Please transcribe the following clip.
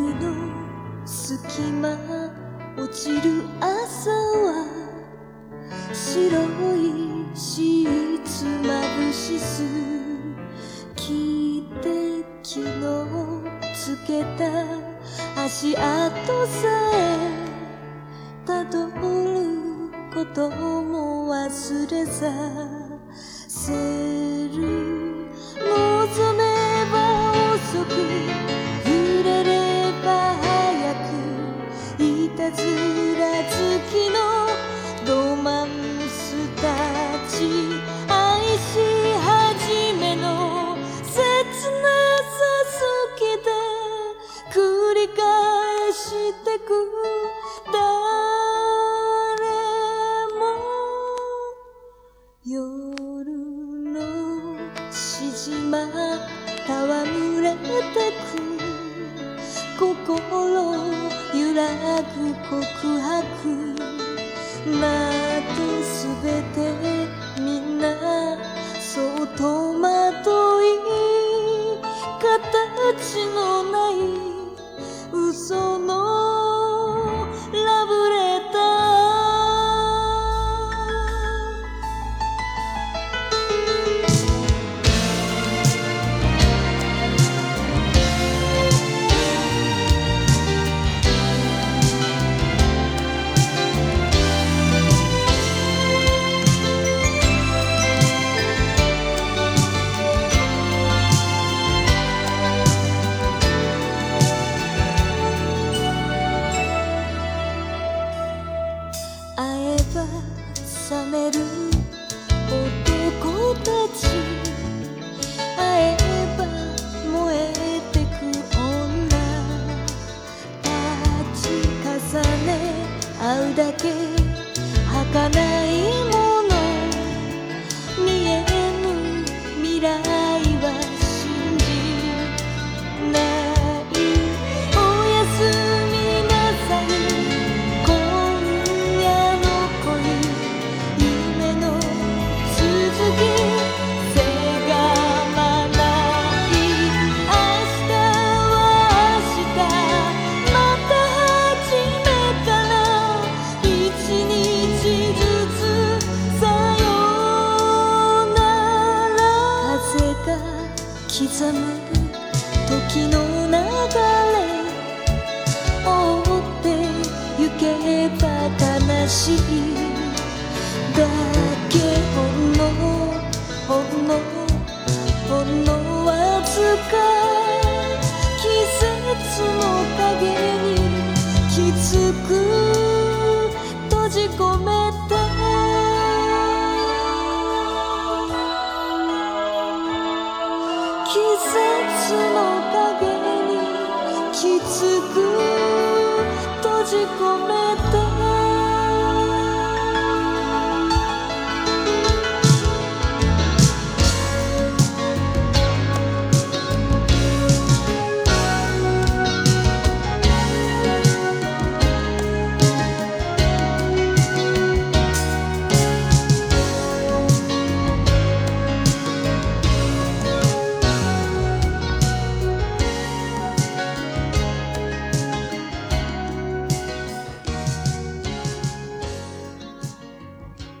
の隙間落ちる朝は白いシーツまぶしす聞いて昨日つけた足跡さえたどることも忘れさ誰も夜のしじま戯れてく心揺らぐ告白。などすべて会えば冷める男たち会えば燃えてく女立ち重ね会うだけ儚い時の流れ追ってゆけば悲しいだけほんのほんのほんのわずか季節の影にきつく閉じ込めて季節の影